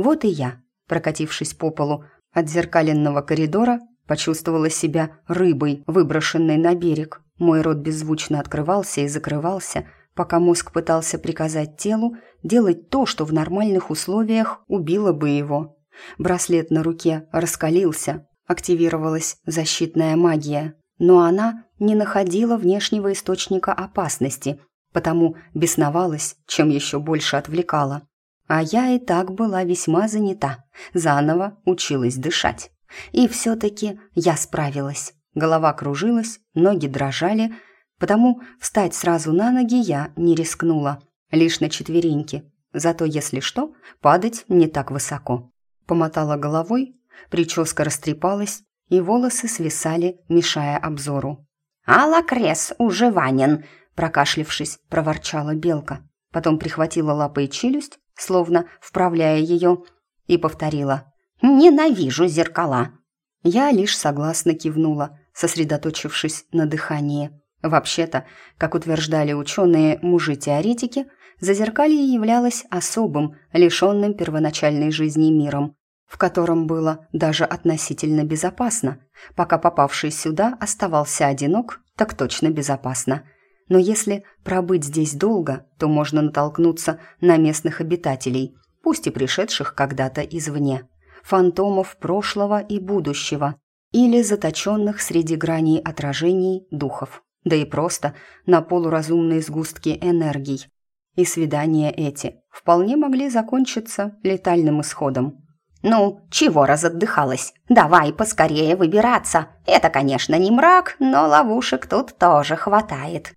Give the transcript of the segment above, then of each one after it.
Вот и я, прокатившись по полу от зеркаленного коридора, почувствовала себя рыбой, выброшенной на берег. Мой рот беззвучно открывался и закрывался, пока мозг пытался приказать телу делать то, что в нормальных условиях убило бы его. Браслет на руке раскалился, активировалась защитная магия, но она не находила внешнего источника опасности, потому бесновалась, чем еще больше отвлекала. А я и так была весьма занята, заново училась дышать. И все-таки я справилась. Голова кружилась, ноги дрожали, потому встать сразу на ноги я не рискнула, лишь на четвереньки. Зато, если что, падать не так высоко. Помотала головой, прическа растрепалась, и волосы свисали, мешая обзору. «Алла Крес, уже Ванин!» прокашлившись, проворчала белка. Потом прихватила лапой челюсть, словно вправляя ее, и повторила «Ненавижу зеркала!» Я лишь согласно кивнула, сосредоточившись на дыхании. Вообще-то, как утверждали ученые мужи-теоретики, зазеркалье являлось особым, лишенным первоначальной жизни миром, в котором было даже относительно безопасно. Пока попавший сюда оставался одинок, так точно безопасно. Но если пробыть здесь долго, то можно натолкнуться на местных обитателей, пусть и пришедших когда-то извне, фантомов прошлого и будущего, или заточенных среди граней отражений духов, да и просто на полуразумные сгустки энергий. И свидания эти вполне могли закончиться летальным исходом. «Ну, чего разотдыхалась? Давай поскорее выбираться. Это, конечно, не мрак, но ловушек тут тоже хватает».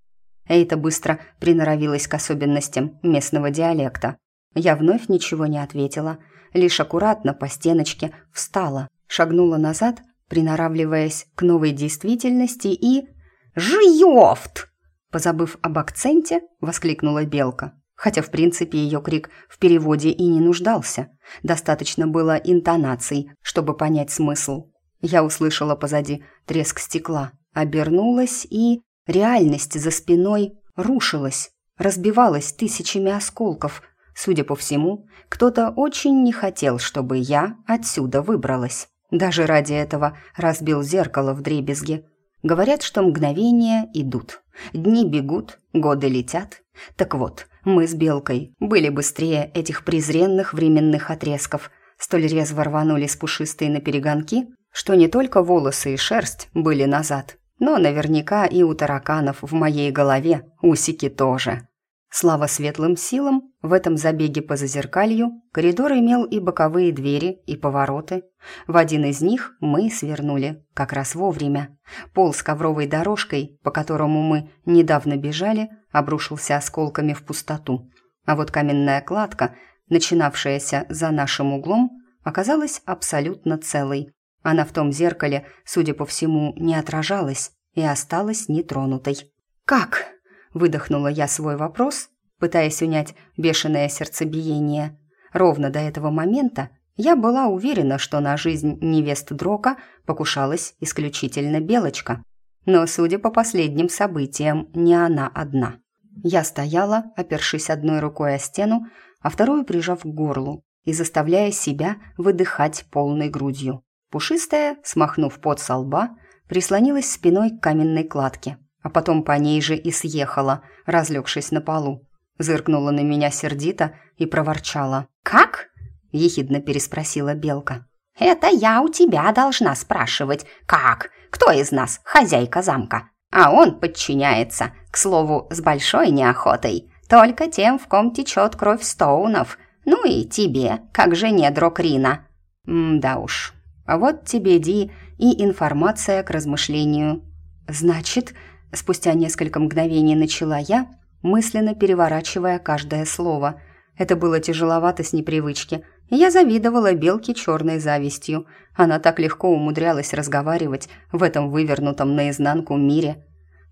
Эйта быстро приноровилась к особенностям местного диалекта. Я вновь ничего не ответила, лишь аккуратно по стеночке встала, шагнула назад, приноравливаясь к новой действительности и... «Жиёфт!» Позабыв об акценте, воскликнула Белка хотя в принципе ее крик в переводе и не нуждался. Достаточно было интонаций, чтобы понять смысл. Я услышала позади треск стекла, обернулась и... Реальность за спиной рушилась, разбивалась тысячами осколков. Судя по всему, кто-то очень не хотел, чтобы я отсюда выбралась. Даже ради этого разбил зеркало в дребезге. Говорят, что мгновения идут, дни бегут, годы летят. Так вот, мы с Белкой были быстрее этих презренных временных отрезков, столь резво рванули с пушистой на перегонки, что не только волосы и шерсть были назад, но наверняка и у тараканов в моей голове усики тоже. Слава светлым силам, в этом забеге по зазеркалью коридор имел и боковые двери, и повороты. В один из них мы свернули, как раз вовремя. Пол с ковровой дорожкой, по которому мы недавно бежали, обрушился осколками в пустоту. А вот каменная кладка, начинавшаяся за нашим углом, оказалась абсолютно целой. Она в том зеркале, судя по всему, не отражалась и осталась нетронутой. «Как?» Выдохнула я свой вопрос, пытаясь унять бешеное сердцебиение. Ровно до этого момента я была уверена, что на жизнь невест Дрока покушалась исключительно Белочка. Но, судя по последним событиям, не она одна. Я стояла, опершись одной рукой о стену, а вторую прижав к горлу и заставляя себя выдыхать полной грудью. Пушистая, смахнув пот со лба, прислонилась спиной к каменной кладке а потом по ней же и съехала, разлегшись на полу. Зыркнула на меня сердито и проворчала. «Как?» – ехидно переспросила Белка. «Это я у тебя должна спрашивать. Как? Кто из нас хозяйка замка?» А он подчиняется, к слову, с большой неохотой. Только тем, в ком течет кровь Стоунов. Ну и тебе, как жене Дрокрина. да уж. А вот тебе, Ди, и информация к размышлению. Значит, Спустя несколько мгновений начала я, мысленно переворачивая каждое слово. Это было тяжеловато с непривычки. Я завидовала Белке черной завистью. Она так легко умудрялась разговаривать в этом вывернутом наизнанку мире.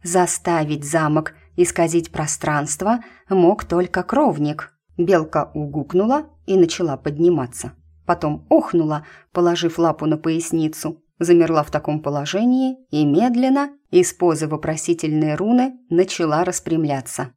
Заставить замок исказить пространство мог только кровник. Белка угукнула и начала подниматься. Потом охнула, положив лапу на поясницу замерла в таком положении и медленно, из позы вопросительной руны, начала распрямляться.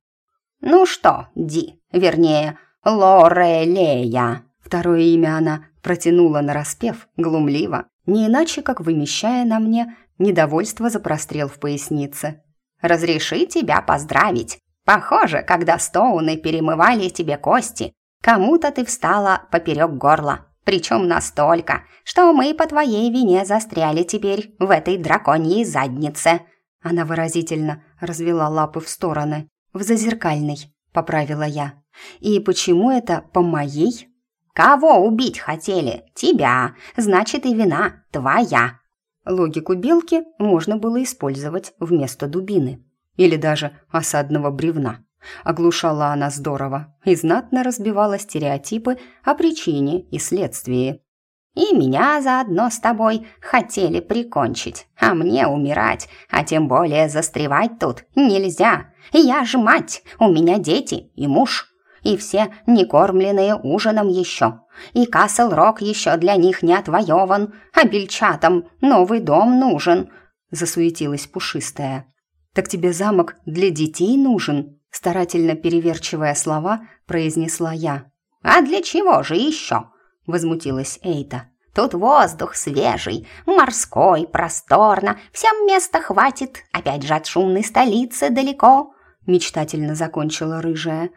«Ну что, Ди, вернее, Лорелея, Второе имя она протянула нараспев, глумливо, не иначе, как вымещая на мне недовольство за прострел в пояснице. «Разреши тебя поздравить. Похоже, когда Стоуны перемывали тебе кости, кому-то ты встала поперек горла. Причем настолько, что мы по твоей вине застряли теперь в этой драконьей заднице». Она выразительно развела лапы в стороны. «В зазеркальной», — поправила я. «И почему это по моей?» «Кого убить хотели? Тебя. Значит, и вина твоя». Логику белки можно было использовать вместо дубины или даже осадного бревна. Оглушала она здорово и знатно разбивала стереотипы о причине и следствии. И меня заодно с тобой хотели прикончить, а мне умирать, а тем более застревать тут нельзя. Я ж мать, у меня дети и муж, и все некормленные ужином еще. И Касл-Рок еще для них не отвоеван, а бельчатам новый дом нужен», — засуетилась пушистая. «Так тебе замок для детей нужен?» Старательно переверчивая слова, произнесла я. «А для чего же еще?» — возмутилась Эйта. «Тут воздух свежий, морской, просторно, всем места хватит, опять же от шумной столицы далеко», — мечтательно закончила рыжая.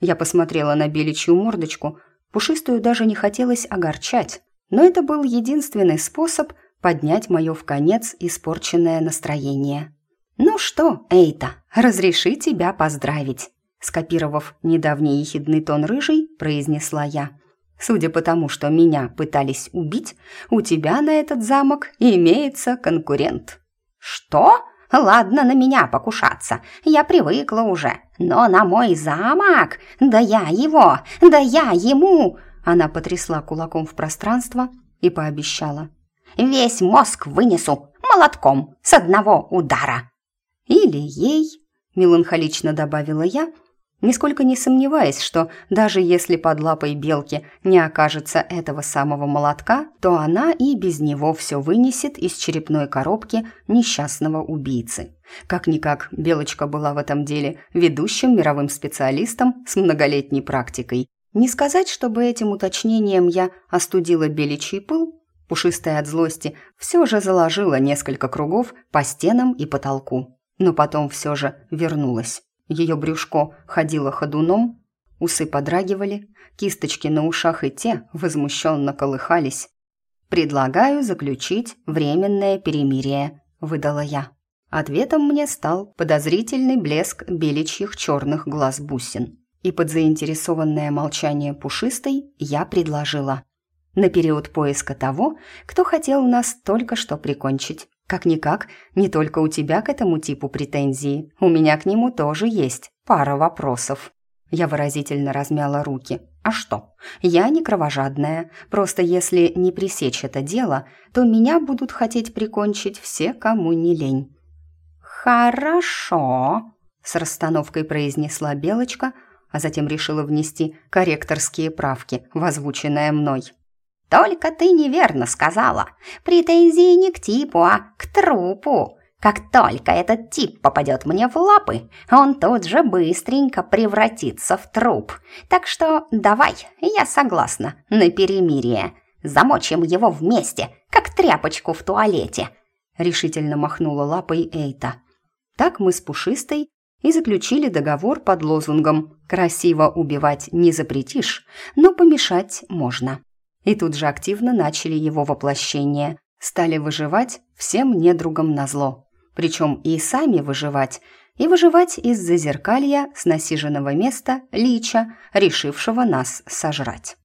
Я посмотрела на беличью мордочку, пушистую даже не хотелось огорчать, но это был единственный способ поднять мое в конец испорченное настроение. «Ну что, Эйта, разреши тебя поздравить», скопировав недавний ехидный тон рыжий, произнесла я. «Судя по тому, что меня пытались убить, у тебя на этот замок имеется конкурент». «Что? Ладно на меня покушаться, я привыкла уже, но на мой замок? Да я его, да я ему!» Она потрясла кулаком в пространство и пообещала. «Весь мозг вынесу молотком с одного удара!» «Или ей», — меланхолично добавила я, нисколько не сомневаясь, что даже если под лапой белки не окажется этого самого молотка, то она и без него все вынесет из черепной коробки несчастного убийцы. Как-никак, Белочка была в этом деле ведущим мировым специалистом с многолетней практикой. Не сказать, чтобы этим уточнением я остудила беличий пыл, пушистая от злости все же заложила несколько кругов по стенам и потолку но потом все же вернулась. Ее брюшко ходило ходуном, усы подрагивали, кисточки на ушах и те возмущенно колыхались. «Предлагаю заключить временное перемирие», — выдала я. Ответом мне стал подозрительный блеск беличьих черных глаз бусин. И под заинтересованное молчание пушистой я предложила. На период поиска того, кто хотел нас только что прикончить. Как-никак, не только у тебя к этому типу претензии, у меня к нему тоже есть пара вопросов. Я выразительно размяла руки. А что? Я не кровожадная. Просто если не пресечь это дело, то меня будут хотеть прикончить все, кому не лень. Хорошо, с расстановкой произнесла Белочка, а затем решила внести корректорские правки в мной. Только ты неверно сказала. Претензии не к типу, а к трупу. Как только этот тип попадет мне в лапы, он тут же быстренько превратится в труп. Так что давай, я согласна, на перемирие. Замочим его вместе, как тряпочку в туалете. Решительно махнула лапой Эйта. Так мы с Пушистой и заключили договор под лозунгом «Красиво убивать не запретишь, но помешать можно» и тут же активно начали его воплощение. Стали выживать всем недругам назло. Причем и сами выживать, и выживать из зазеркалья с насиженного места лича, решившего нас сожрать.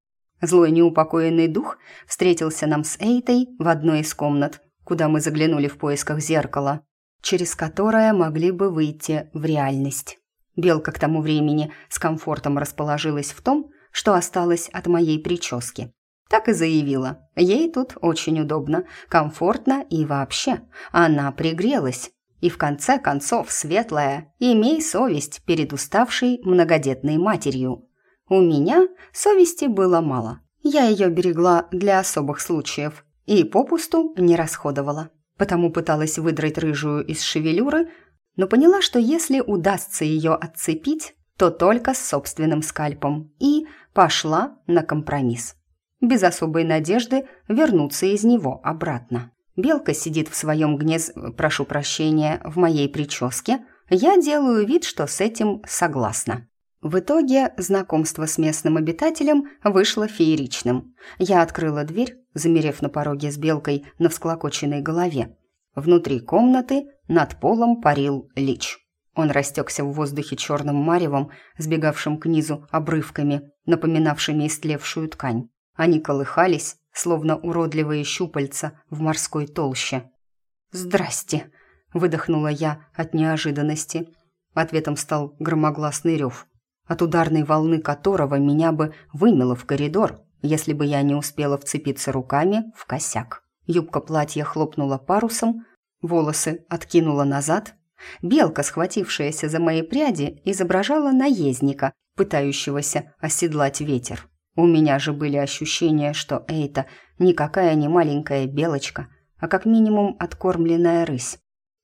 Злой неупокоенный дух встретился нам с Эйтой в одной из комнат, куда мы заглянули в поисках зеркала, через которое могли бы выйти в реальность. Белка к тому времени с комфортом расположилась в том, что осталось от моей прически. Так и заявила. Ей тут очень удобно, комфортно и вообще. Она пригрелась. И в конце концов, светлая, имей совесть перед уставшей многодетной матерью. У меня совести было мало. Я ее берегла для особых случаев и попусту не расходовала. Потому пыталась выдрать рыжую из шевелюры, но поняла, что если удастся ее отцепить, то только с собственным скальпом, и пошла на компромисс. Без особой надежды вернуться из него обратно. Белка сидит в своем гнез... прошу прощения, в моей прическе. Я делаю вид, что с этим согласна. В итоге знакомство с местным обитателем вышло фееричным. Я открыла дверь, замерев на пороге с белкой на всклокоченной голове. Внутри комнаты над полом парил лич. Он растекся в воздухе черным маревом, сбегавшим к низу обрывками, напоминавшими истлевшую ткань. Они колыхались, словно уродливые щупальца в морской толще. «Здрасте!» – выдохнула я от неожиданности. Ответом стал громогласный рев, от ударной волны которого меня бы вымело в коридор, если бы я не успела вцепиться руками в косяк. Юбка платья хлопнула парусом, волосы откинула назад. Белка, схватившаяся за мои пряди, изображала наездника, пытающегося оседлать ветер. У меня же были ощущения, что Эйта никакая не маленькая белочка, а как минимум откормленная рысь.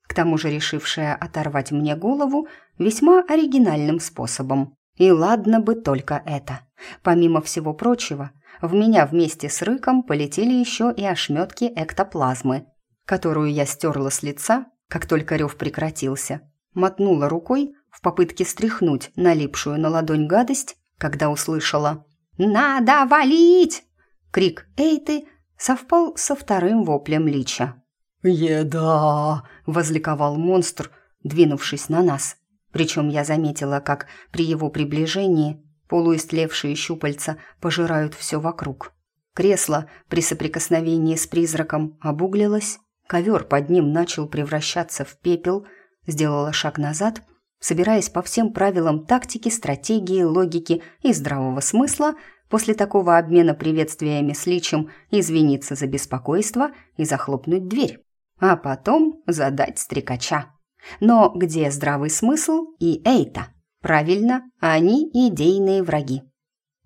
К тому же решившая оторвать мне голову весьма оригинальным способом. И ладно бы только это. Помимо всего прочего, в меня вместе с рыком полетели еще и ошметки эктоплазмы, которую я стерла с лица, как только рев прекратился. Мотнула рукой в попытке стряхнуть налипшую на ладонь гадость, когда услышала «Надо валить!» Крик Эйты совпал со вторым воплем Лича. «Еда!» – возликовал монстр, двинувшись на нас. Причем я заметила, как при его приближении полуистлевшие щупальца пожирают все вокруг. Кресло при соприкосновении с призраком обуглилось, ковер под ним начал превращаться в пепел, сделала шаг назад собираясь по всем правилам тактики, стратегии, логики и здравого смысла после такого обмена приветствиями с личем извиниться за беспокойство и захлопнуть дверь, а потом задать стрекача. Но где здравый смысл и Эйта? Правильно, они идейные враги.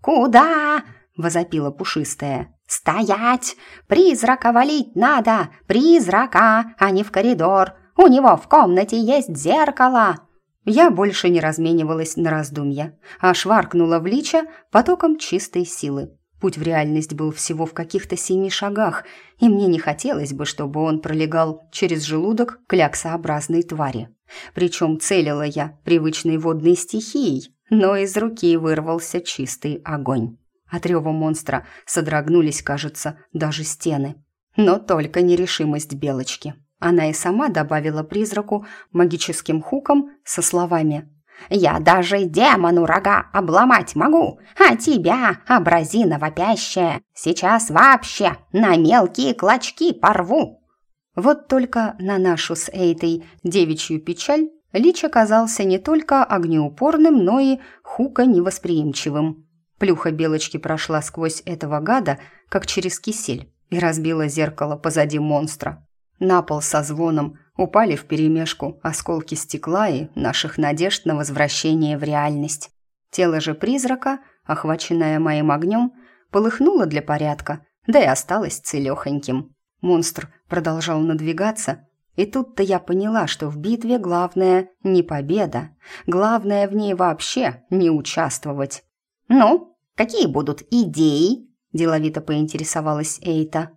«Куда?» – возопила пушистая. «Стоять! Призрака валить надо! Призрака, а не в коридор! У него в комнате есть зеркало!» Я больше не разменивалась на раздумья, а шваркнула в лича потоком чистой силы. Путь в реальность был всего в каких-то семи шагах, и мне не хотелось бы, чтобы он пролегал через желудок кляксообразной твари. Причем целила я привычной водной стихией, но из руки вырвался чистый огонь. От рева монстра содрогнулись, кажется, даже стены. Но только нерешимость Белочки. Она и сама добавила призраку магическим хуком со словами «Я даже демону рога обломать могу, а тебя, образина вопящая, сейчас вообще на мелкие клочки порву!» Вот только на нашу с Эйтой девичью печаль Лич оказался не только огнеупорным, но и хука невосприимчивым. Плюха белочки прошла сквозь этого гада, как через кисель, и разбила зеркало позади монстра. На пол со звоном упали вперемешку осколки стекла и наших надежд на возвращение в реальность. Тело же призрака, охваченное моим огнем, полыхнуло для порядка, да и осталось целехоньким. Монстр продолжал надвигаться, и тут-то я поняла, что в битве главное не победа, главное в ней вообще не участвовать. «Ну, какие будут идеи?» – деловито поинтересовалась Эйта.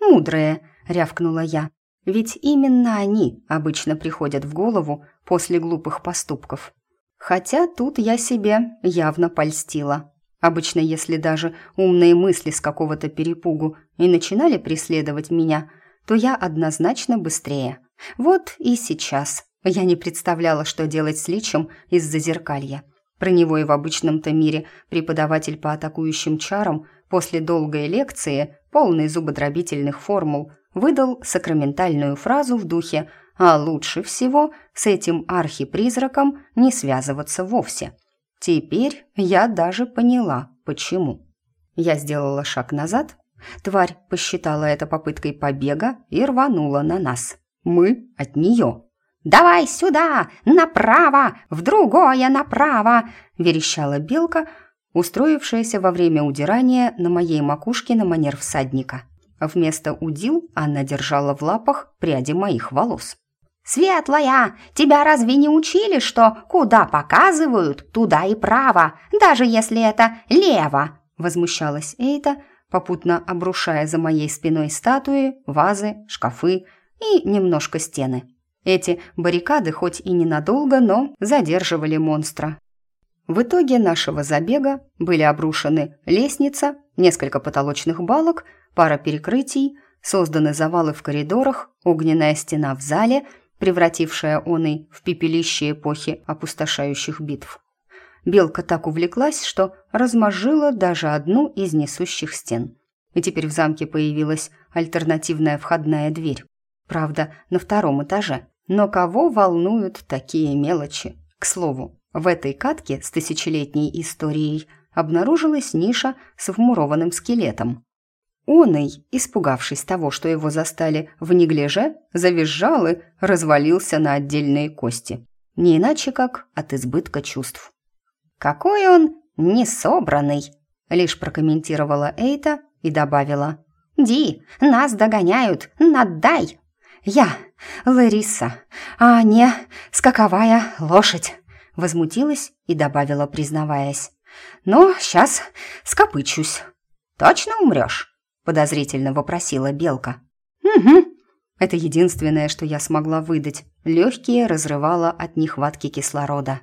«Мудрые», – рявкнула я, ведь именно они обычно приходят в голову после глупых поступков. Хотя тут я себе явно польстила. Обычно, если даже умные мысли с какого-то перепугу и начинали преследовать меня, то я однозначно быстрее. Вот и сейчас. Я не представляла, что делать с личем из-за зеркалья. Про него и в обычном-то мире преподаватель по атакующим чарам после долгой лекции, полной зубодробительных формул, выдал сакраментальную фразу в духе «А лучше всего с этим архипризраком не связываться вовсе». Теперь я даже поняла, почему. Я сделала шаг назад, тварь посчитала это попыткой побега и рванула на нас. Мы от нее. «Давай сюда! Направо! В другое направо!» – верещала белка, устроившаяся во время удирания на моей макушке на манер всадника. Вместо удил она держала в лапах пряди моих волос. «Светлая, тебя разве не учили, что куда показывают, туда и право, даже если это лево?» Возмущалась Эйта, попутно обрушая за моей спиной статуи, вазы, шкафы и немножко стены. Эти баррикады хоть и ненадолго, но задерживали монстра. В итоге нашего забега были обрушены лестница, несколько потолочных балок, пара перекрытий, созданы завалы в коридорах, огненная стена в зале, превратившая оный в пепелище эпохи опустошающих битв. Белка так увлеклась, что размозжила даже одну из несущих стен. И теперь в замке появилась альтернативная входная дверь. Правда, на втором этаже. Но кого волнуют такие мелочи? К слову, в этой катке с тысячелетней историей обнаружилась ниша с вмурованным скелетом. Оный, испугавшись того, что его застали в неглиже, завизжал и развалился на отдельные кости. Не иначе, как от избытка чувств. «Какой он несобранный!» Лишь прокомментировала Эйта и добавила. «Ди, нас догоняют, надай!» «Я, Лариса, а не скаковая лошадь!» Возмутилась и добавила, признаваясь. «Но сейчас скопычусь». «Точно умрешь?» подозрительно вопросила Белка. «Угу». Это единственное, что я смогла выдать. Легкие разрывало от нехватки кислорода.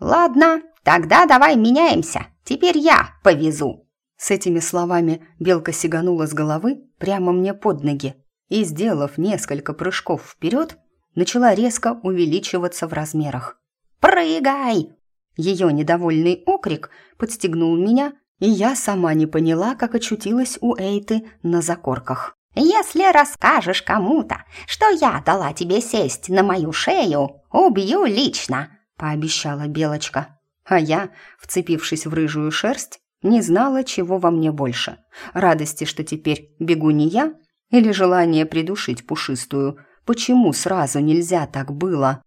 «Ладно, тогда давай меняемся. Теперь я повезу». С этими словами белка сиганула с головы прямо мне под ноги и, сделав несколько прыжков вперед, начала резко увеличиваться в размерах. «Прыгай!» Ее недовольный окрик подстегнул меня, и я сама не поняла, как очутилась у Эйты на закорках. «Если расскажешь кому-то, что я дала тебе сесть на мою шею, убью лично!» пообещала Белочка. А я, вцепившись в рыжую шерсть, не знала, чего во мне больше. Радости, что теперь бегу не я, или желание придушить пушистую. Почему сразу нельзя так было?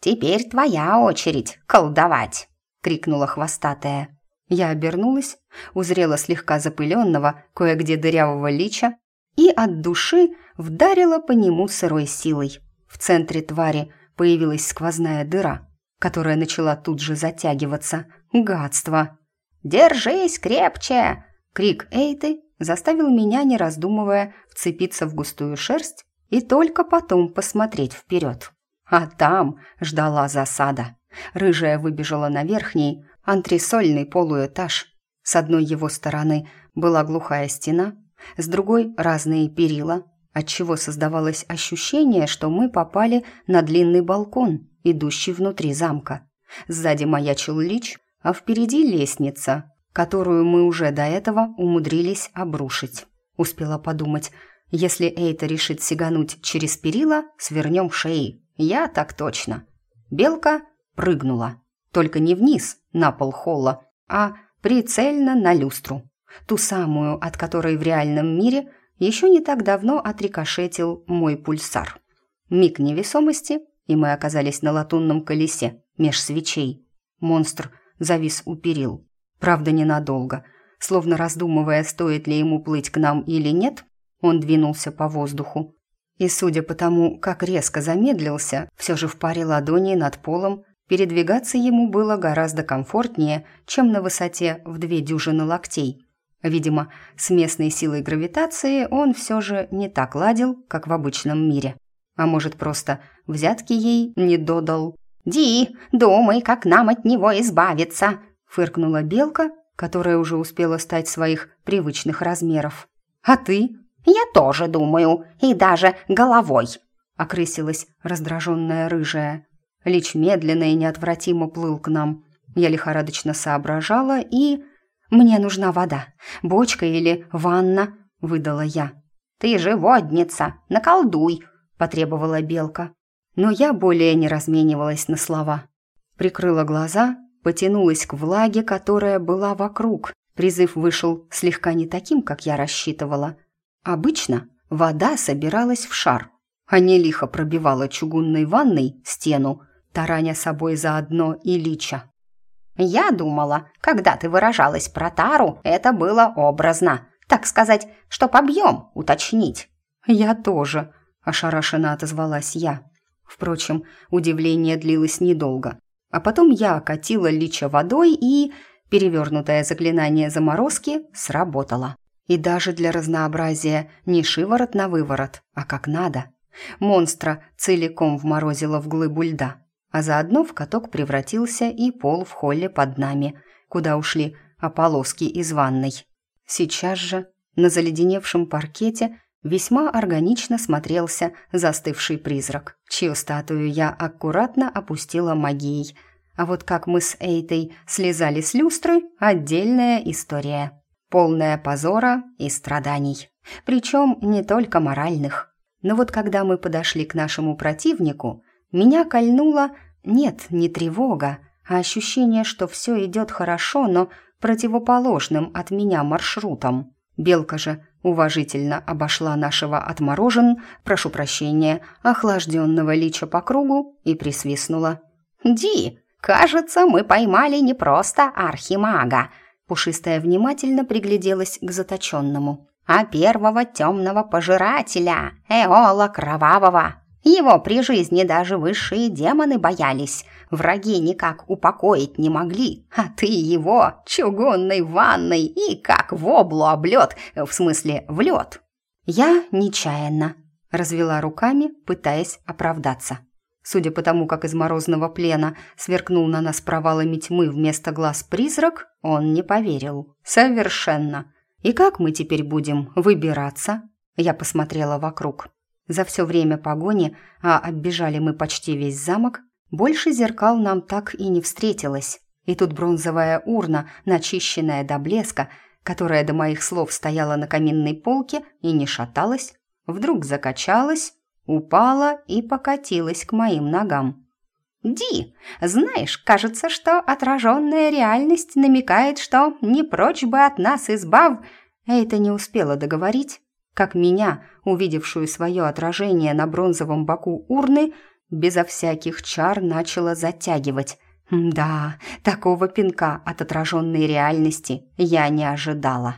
«Теперь твоя очередь колдовать!» — крикнула хвостатая. Я обернулась, узрела слегка запыленного, кое-где дырявого лича и от души вдарила по нему сырой силой. В центре твари появилась сквозная дыра, которая начала тут же затягиваться. Гадство! «Держись крепче!» Крик Эйты заставил меня, не раздумывая, вцепиться в густую шерсть и только потом посмотреть вперед. А там ждала засада. Рыжая выбежала на верхний, антресольный полуэтаж. С одной его стороны была глухая стена, с другой – разные перила, отчего создавалось ощущение, что мы попали на длинный балкон, идущий внутри замка. Сзади маячил лич, а впереди лестница, которую мы уже до этого умудрились обрушить. Успела подумать, если Эйта решит сигануть через перила, свернем шеи. Я так точно. Белка прыгнула. Только не вниз, на пол холла, а прицельно на люстру. Ту самую, от которой в реальном мире еще не так давно отрикошетил мой пульсар. Миг невесомости, и мы оказались на латунном колесе, меж свечей. Монстр завис у перил. Правда, ненадолго. Словно раздумывая, стоит ли ему плыть к нам или нет, он двинулся по воздуху. И судя по тому, как резко замедлился, все же в паре ладоней над полом передвигаться ему было гораздо комфортнее, чем на высоте в две дюжины локтей. Видимо, с местной силой гравитации он все же не так ладил, как в обычном мире. А может, просто взятки ей не додал. «Ди, думай, как нам от него избавиться!» фыркнула белка, которая уже успела стать своих привычных размеров. «А ты?» «Я тоже думаю, и даже головой!» окрысилась раздраженная рыжая. Лич медленно и неотвратимо плыл к нам. Я лихорадочно соображала и... «Мне нужна вода. Бочка или ванна?» — выдала я. «Ты же водница, наколдуй!» — потребовала белка. Но я более не разменивалась на слова. Прикрыла глаза, потянулась к влаге, которая была вокруг. Призыв вышел слегка не таким, как я рассчитывала. Обычно вода собиралась в шар, а не лихо пробивала чугунной ванной стену, тараня собой заодно и лича. «Я думала, когда ты выражалась про тару, это было образно, так сказать, чтоб объем уточнить». «Я тоже», – ошарашенно отозвалась я. Впрочем, удивление длилось недолго. А потом я окатила лича водой и... Перевернутое заклинание заморозки сработало. И даже для разнообразия не шиворот на выворот, а как надо. Монстра целиком вморозило в глыбу льда, а заодно в каток превратился и пол в холле под нами, куда ушли ополоски из ванной. Сейчас же на заледеневшем паркете весьма органично смотрелся застывший призрак, чью статую я аккуратно опустила магией. А вот как мы с Эйтой слезали с люстры – отдельная история. Полная позора и страданий. Причем не только моральных. Но вот когда мы подошли к нашему противнику, меня кольнула, нет, не тревога, а ощущение, что все идет хорошо, но противоположным от меня маршрутом. Белка же уважительно обошла нашего отморожен, прошу прощения, охлажденного лича по кругу и присвистнула. «Ди, кажется, мы поймали не просто архимага». Пушистая внимательно пригляделась к заточенному. «А первого темного пожирателя, Эола Кровавого. Его при жизни даже высшие демоны боялись, враги никак упокоить не могли, а ты его чугунной ванной и как в облу облет, в смысле в лед. Я нечаянно развела руками, пытаясь оправдаться. Судя по тому, как из морозного плена сверкнул на нас провалами тьмы вместо глаз призрак, он не поверил. Совершенно. И как мы теперь будем выбираться? Я посмотрела вокруг. За все время погони, а оббежали мы почти весь замок, больше зеркал нам так и не встретилось. И тут бронзовая урна, начищенная до блеска, которая до моих слов стояла на каминной полке и не шаталась, вдруг закачалась, упала и покатилась к моим ногам. «Ди, знаешь, кажется, что отраженная реальность намекает, что не прочь бы от нас избав...» Это не успела договорить, как меня, увидевшую свое отражение на бронзовом боку урны, безо всяких чар начала затягивать. Да, такого пинка от отраженной реальности я не ожидала.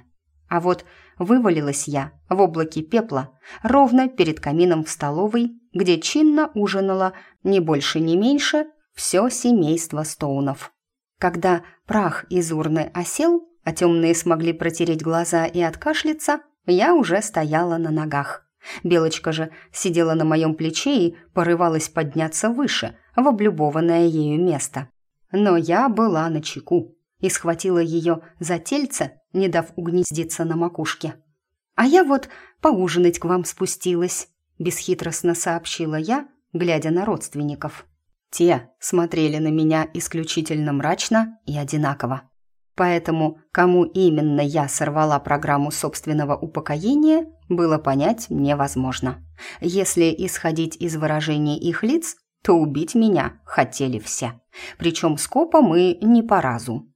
А вот вывалилась я в облаке пепла ровно перед камином в столовой, где чинно ужинало не больше, не меньше все семейство Стоунов. Когда прах из урны осел, а темные смогли протереть глаза и откашляться, я уже стояла на ногах. Белочка же сидела на моем плече и порывалась подняться выше, в облюбованное ею место. Но я была на чеку и схватила ее за тельце, не дав угнездиться на макушке. «А я вот поужинать к вам спустилась», — бесхитростно сообщила я, глядя на родственников. Те смотрели на меня исключительно мрачно и одинаково. Поэтому, кому именно я сорвала программу собственного упокоения, было понять невозможно. Если исходить из выражений их лиц, то убить меня хотели все. Причем скопа мы не по разу.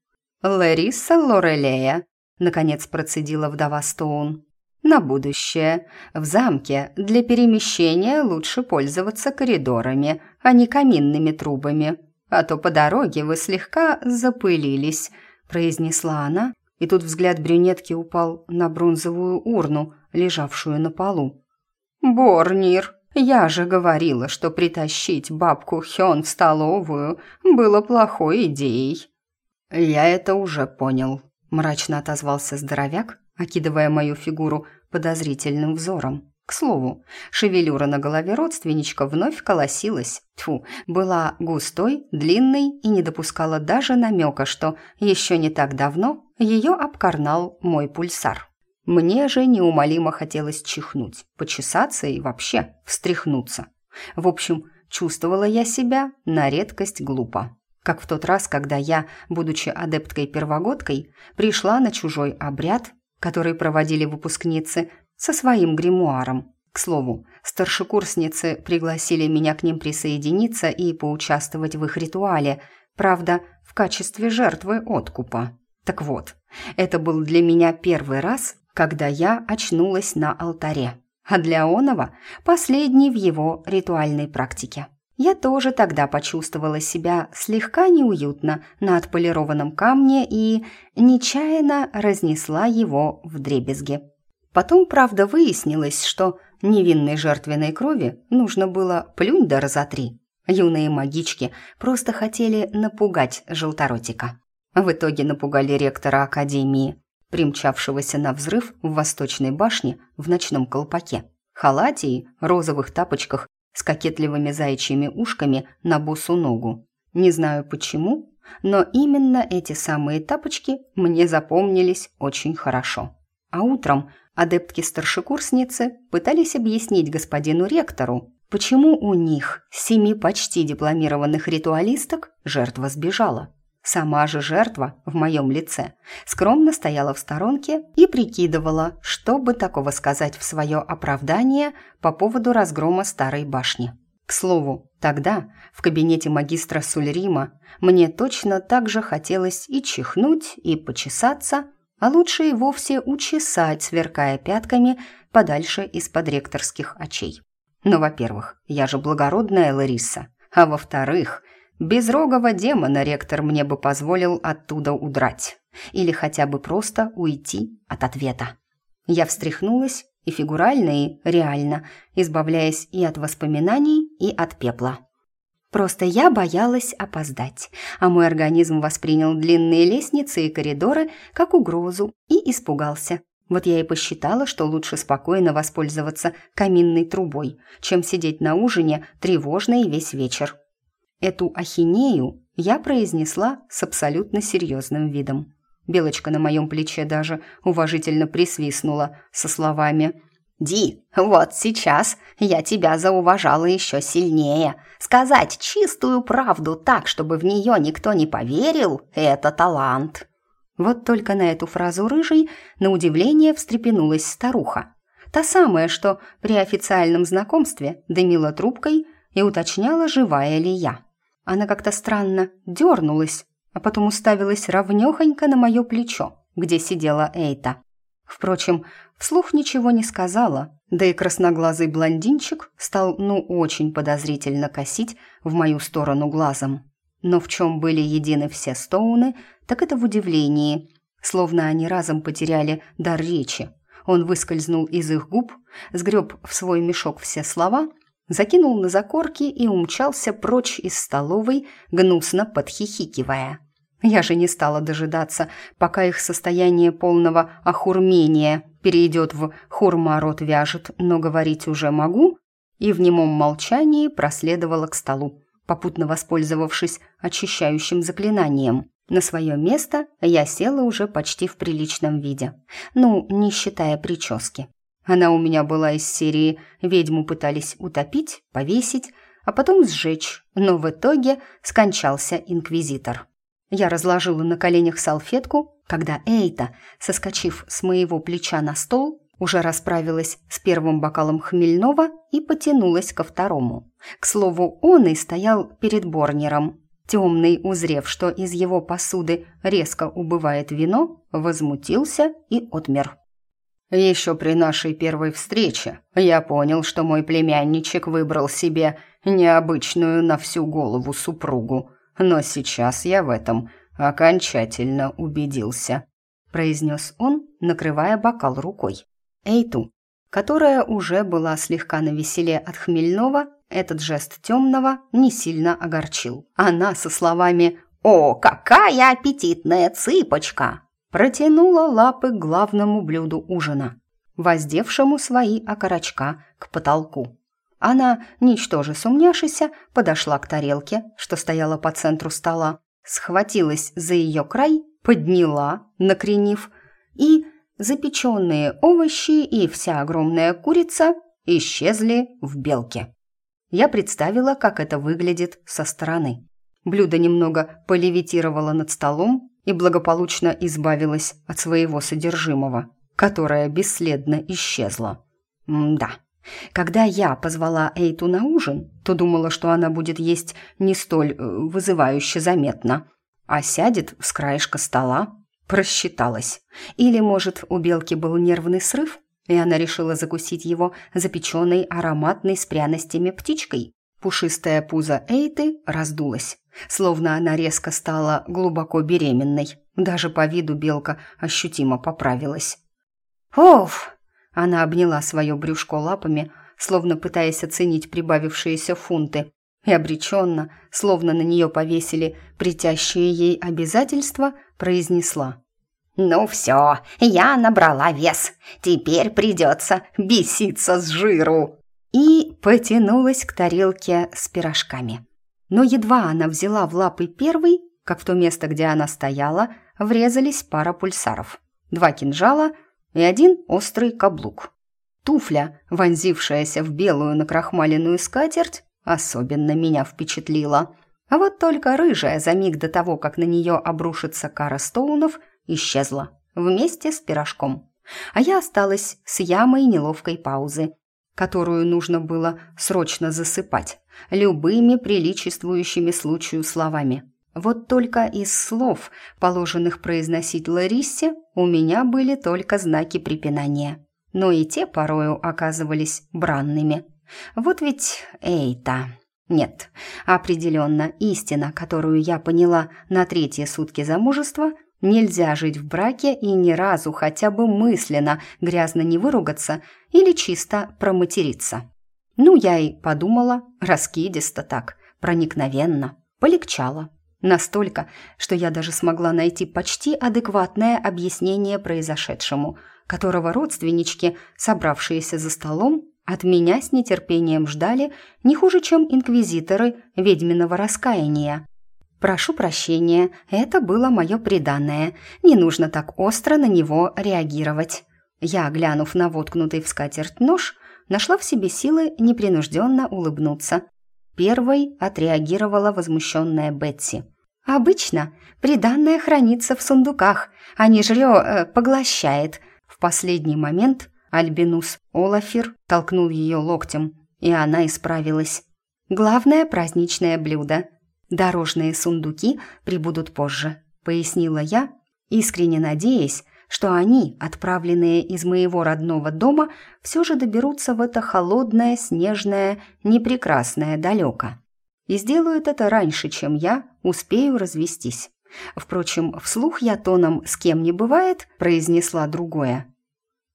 «Лариса Лорелея», — наконец процедила вдова Стоун. «На будущее. В замке для перемещения лучше пользоваться коридорами, а не каминными трубами. А то по дороге вы слегка запылились» произнесла она, и тут взгляд брюнетки упал на бронзовую урну, лежавшую на полу. «Борнир, я же говорила, что притащить бабку Хён в столовую было плохой идеей». «Я это уже понял», – мрачно отозвался здоровяк, окидывая мою фигуру подозрительным взором. К слову, шевелюра на голове родственничка вновь колосилась. Тьфу, была густой, длинной и не допускала даже намека, что еще не так давно ее обкарнал мой пульсар. Мне же неумолимо хотелось чихнуть, почесаться и вообще встряхнуться. В общем, чувствовала я себя на редкость глупо. Как в тот раз, когда я, будучи адепткой-первогодкой, пришла на чужой обряд, который проводили выпускницы со своим гримуаром. К слову, старшекурсницы пригласили меня к ним присоединиться и поучаствовать в их ритуале, правда, в качестве жертвы откупа. Так вот, это был для меня первый раз, когда я очнулась на алтаре, а для Онова последний в его ритуальной практике. Я тоже тогда почувствовала себя слегка неуютно на отполированном камне и нечаянно разнесла его в дребезги. Потом, правда, выяснилось, что невинной жертвенной крови нужно было плюнь да раза три. Юные магички просто хотели напугать желторотика. В итоге напугали ректора академии. примчавшегося на взрыв в восточной башне в ночном колпаке, халате и розовых тапочках с кокетливыми заячьими ушками на босу ногу. Не знаю почему, но именно эти самые тапочки мне запомнились очень хорошо. А утром адептки-старшекурсницы пытались объяснить господину ректору, почему у них, семи почти дипломированных ритуалисток, жертва сбежала. Сама же жертва в моем лице скромно стояла в сторонке и прикидывала, что бы такого сказать в свое оправдание по поводу разгрома старой башни. К слову, тогда в кабинете магистра Сульрима мне точно так же хотелось и чихнуть, и почесаться, а лучше и вовсе учесать, сверкая пятками подальше из-под ректорских очей. Но, во-первых, я же благородная Лариса, а во-вторых, безрогого демона ректор мне бы позволил оттуда удрать или хотя бы просто уйти от ответа. Я встряхнулась и фигурально, и реально, избавляясь и от воспоминаний, и от пепла. Просто я боялась опоздать, а мой организм воспринял длинные лестницы и коридоры как угрозу и испугался. Вот я и посчитала, что лучше спокойно воспользоваться каминной трубой, чем сидеть на ужине тревожно весь вечер. Эту ахинею я произнесла с абсолютно серьезным видом. Белочка на моем плече даже уважительно присвистнула со словами «Ди, вот сейчас я тебя зауважала еще сильнее. Сказать чистую правду так, чтобы в нее никто не поверил, это талант». Вот только на эту фразу рыжий, на удивление, встрепенулась старуха. Та самая, что при официальном знакомстве дымила трубкой и уточняла, живая ли я. Она как-то странно дернулась, а потом уставилась ровнёхонько на мое плечо, где сидела Эйта. Впрочем, вслух ничего не сказала, да и красноглазый блондинчик стал ну очень подозрительно косить в мою сторону глазом. Но в чем были едины все Стоуны, так это в удивлении, словно они разом потеряли дар речи. Он выскользнул из их губ, сгреб в свой мешок все слова, закинул на закорки и умчался прочь из столовой, гнусно подхихикивая. Я же не стала дожидаться, пока их состояние полного охурмения перейдет в «хурма рот вяжет, но говорить уже могу», и в немом молчании проследовала к столу, попутно воспользовавшись очищающим заклинанием. На свое место я села уже почти в приличном виде, ну, не считая прически. Она у меня была из серии «Ведьму пытались утопить, повесить, а потом сжечь, но в итоге скончался инквизитор». Я разложила на коленях салфетку, когда Эйта, соскочив с моего плеча на стол, уже расправилась с первым бокалом хмельного и потянулась ко второму. К слову, он и стоял перед Борнером. Темный, узрев, что из его посуды резко убывает вино, возмутился и отмер. «Еще при нашей первой встрече я понял, что мой племянничек выбрал себе необычную на всю голову супругу», но сейчас я в этом окончательно убедился», произнес он, накрывая бокал рукой. Эйту, которая уже была слегка навеселе от хмельного, этот жест темного не сильно огорчил. Она со словами «О, какая аппетитная цыпочка!» Протянула лапы к главному блюду ужина, воздевшему свои окорочка к потолку. Она, ничтоже сумняшися, подошла к тарелке, что стояла по центру стола, схватилась за ее край, подняла, накренив, и запеченные овощи и вся огромная курица исчезли в белке. Я представила, как это выглядит со стороны. Блюдо немного полевитировало над столом и благополучно избавилось от своего содержимого, которое бесследно исчезло. М да. Когда я позвала Эйту на ужин, то думала, что она будет есть не столь э, вызывающе заметно, а сядет с краешка стола. Просчиталась. Или, может, у белки был нервный срыв, и она решила закусить его запеченной ароматной с пряностями птичкой. Пушистое пузо Эйты раздулось, словно она резко стала глубоко беременной. Даже по виду белка ощутимо поправилась. «Оф!» Она обняла свое брюшко лапами, словно пытаясь оценить прибавившиеся фунты, и обреченно, словно на нее повесили притящие ей обязательства, произнесла. «Ну все, я набрала вес. Теперь придется беситься с жиру». И потянулась к тарелке с пирожками. Но едва она взяла в лапы первый, как в то место, где она стояла, врезались пара пульсаров. Два кинжала и один острый каблук. Туфля, вонзившаяся в белую накрахмаленную скатерть, особенно меня впечатлила. А вот только рыжая за миг до того, как на нее обрушится кара стоунов, исчезла вместе с пирожком. А я осталась с ямой неловкой паузы, которую нужно было срочно засыпать любыми приличествующими случаю словами. Вот только из слов, положенных произносить Ларисе, у меня были только знаки препинания. Но и те порою оказывались бранными. Вот ведь Эйта... Нет, определенно, истина, которую я поняла на третьи сутки замужества, нельзя жить в браке и ни разу хотя бы мысленно грязно не выругаться или чисто проматериться. Ну, я и подумала, раскидисто так, проникновенно, полегчало. Настолько, что я даже смогла найти почти адекватное объяснение произошедшему, которого родственнички, собравшиеся за столом, от меня с нетерпением ждали не хуже, чем инквизиторы ведьминого раскаяния. Прошу прощения, это было мое преданное. Не нужно так остро на него реагировать. Я, глянув на воткнутый в скатерть нож, нашла в себе силы непринужденно улыбнуться. Первой отреагировала возмущенная Бетси. «Обычно приданное хранится в сундуках, а не жрё, э, поглощает». В последний момент Альбинус Олафир толкнул ее локтем, и она исправилась. «Главное праздничное блюдо. Дорожные сундуки прибудут позже», — пояснила я, искренне надеясь, что они, отправленные из моего родного дома, все же доберутся в это холодное, снежное, непрекрасное далеко. И сделают это раньше, чем я успею развестись. Впрочем, вслух я тоном «с кем не бывает» произнесла другое.